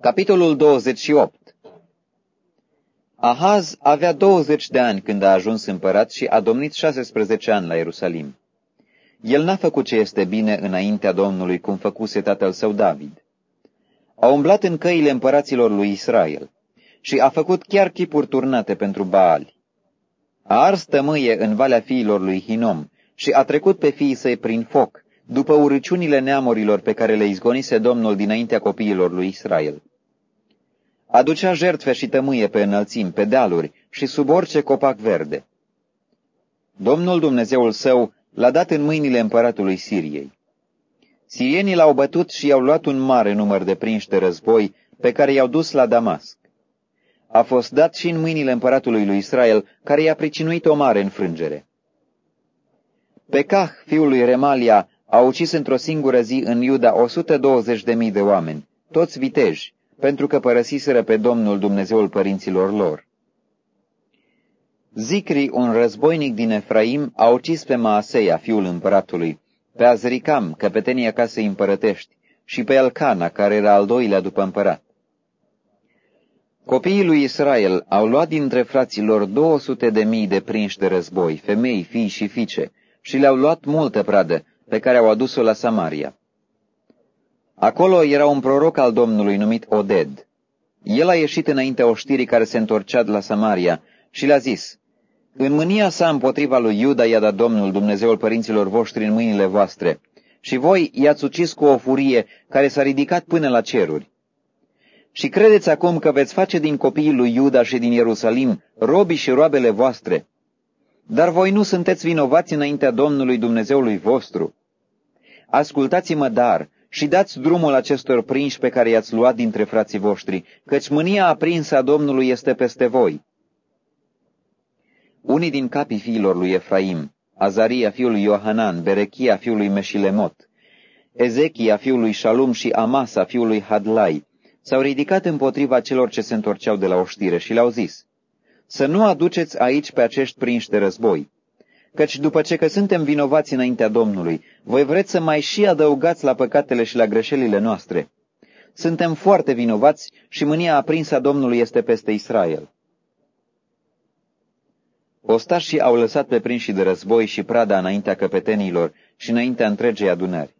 Capitolul 28 Ahaz avea 20 de ani când a ajuns împărat și a domnit 16 ani la Ierusalim. El n-a făcut ce este bine înaintea Domnului, cum făcuse tatăl său David. A umblat în căile împăraților lui Israel și a făcut chiar chipuri turnate pentru Baali. A ars tămâie în valea fiilor lui Hinom și a trecut pe fiii săi prin foc, după urăciunile neamurilor pe care le izgonise Domnul dinaintea copiilor lui Israel. Aducea jertfe și tămâie pe înălțimi, pe dealuri și sub orice copac verde. Domnul Dumnezeul său l-a dat în mâinile împăratului Siriei. Sirienii l-au bătut și i-au luat un mare număr de prinși de război, pe care i-au dus la Damasc. A fost dat și în mâinile împăratului lui Israel, care i-a pricinuit o mare înfrângere. Pe Cah, fiul lui Remalia, a ucis într-o singură zi în Iuda 120.000 de oameni, toți viteji, pentru că părăsiseră pe Domnul Dumnezeul părinților lor. Zicri, un războinic din Efraim, a ucis pe Maaseia, fiul împăratului, pe Azricam, căpetenia casei împărătești, și pe Elcana, care era al doilea după împărat. Copiii lui Israel au luat dintre frații lor 200 de mii de prinși de război, femei, fii și fiice, și le-au luat multă pradă, pe care au adus-o la Samaria. Acolo era un proroc al Domnului numit Oded. El a ieșit înaintea oștirii care se întorcea de la Samaria și le-a zis, În mânia sa împotriva lui Iuda i-a dat Domnul Dumnezeul părinților voștri în mâinile voastre, și voi i-ați ucis cu o furie care s-a ridicat până la ceruri. Și credeți acum că veți face din copiii lui Iuda și din Ierusalim robii și roabele voastre, dar voi nu sunteți vinovați înaintea Domnului Dumnezeului vostru. Ascultați-mă dar și dați drumul acestor prinși pe care i-ați luat dintre frații voștri, căci mânia aprinsă a Domnului este peste voi. Unii din capii fiilor lui Efraim, Azaria fiul lui Iohanan, Berechia fiul lui Meșilemot, Ezechia fiul lui Shalum și Amasa fiul lui Hadlai, s-au ridicat împotriva celor ce se întorceau de la oștire și le-au zis, să nu aduceți aici pe acești prinși de război, căci după ce că suntem vinovați înaintea Domnului, voi vreți să mai și adăugați la păcatele și la greșelile noastre. Suntem foarte vinovați și mânia aprinsă a Domnului este peste Israel. Ostașii au lăsat pe prinși de război și prada înaintea căpetenilor și înaintea întregei adunări.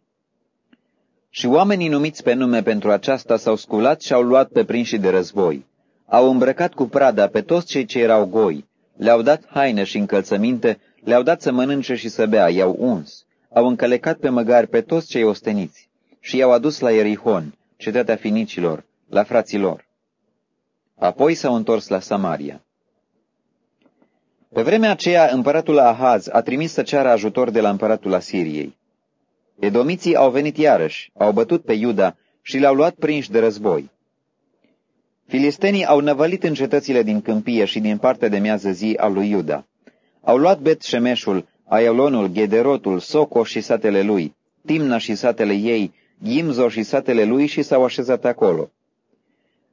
Și oamenii numiți pe nume pentru aceasta s-au sculat și au luat pe prinși de război. Au îmbrăcat cu prada pe toți cei ce erau goi, le-au dat haine și încălțăminte, le-au dat să mănânce și să bea, i-au uns, au încălecat pe măgari pe toți cei osteniți și i-au adus la Ierihon, cetatea finicilor, la fraților. Apoi s-au întors la Samaria. Pe vremea aceea, împăratul Ahaz a trimis să ceară ajutor de la împăratul Asiriei. Edomiții au venit iarăși, au bătut pe Iuda și le-au luat prinși de război. Filistenii au năvălit în cetățile din câmpie și din partea de miază zi a lui Iuda. Au luat Bet Shemeșul, Aiolonul, Gederotul, Soco și satele lui, Timna și satele ei, Gimzo și satele lui și s-au așezat acolo.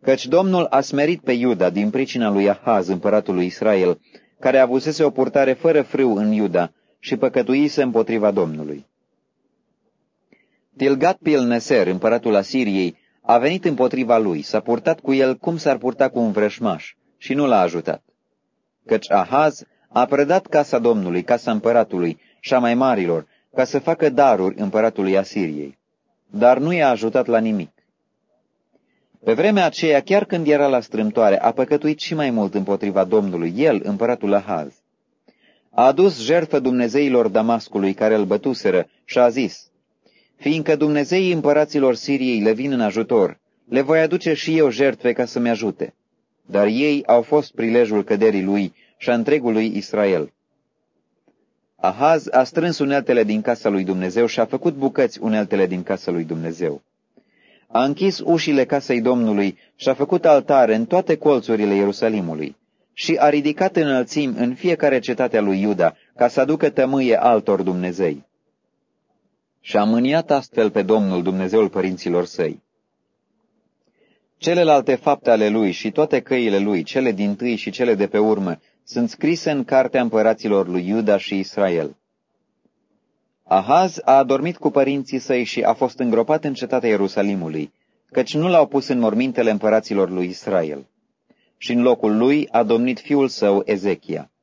Căci Domnul a smerit pe Iuda din pricina lui Ahaz, împăratul lui Israel, care avusese o purtare fără frâu în Iuda și păcătuise împotriva Domnului. Tilgat Pilneser, împăratul Asiriei, a venit împotriva lui, s-a purtat cu el cum s-ar purta cu un vrășmaș și nu l-a ajutat. Căci Ahaz a predat casa Domnului, casa împăratului și a mai marilor, ca să facă daruri împăratului Asiriei, dar nu i-a ajutat la nimic. Pe vremea aceea, chiar când era la strâmtoare, a păcătuit și mai mult împotriva Domnului, el, împăratul Ahaz. A adus jertfă Dumnezeilor Damascului care îl bătuseră și a zis, Fiindcă Dumnezeii împăraților Siriei le vin în ajutor, le voi aduce și eu jertfe ca să-mi ajute. Dar ei au fost prilejul căderii lui și a întregului Israel. Ahaz a strâns uneltele din casa lui Dumnezeu și a făcut bucăți uneltele din casa lui Dumnezeu. A închis ușile casei Domnului și a făcut altare în toate colțurile Ierusalimului și a ridicat înălțimi în fiecare cetate a lui Iuda ca să aducă tămâie altor Dumnezei. Și a mâniat astfel pe Domnul Dumnezeul părinților săi. Celelalte fapte ale lui și toate căile lui, cele din tâi și cele de pe urmă, sunt scrise în cartea împăraților lui Iuda și Israel. Ahaz a adormit cu părinții săi și a fost îngropat în cetatea Ierusalimului, căci nu l-au pus în mormintele împăraților lui Israel. Și în locul lui a domnit fiul său Ezechia.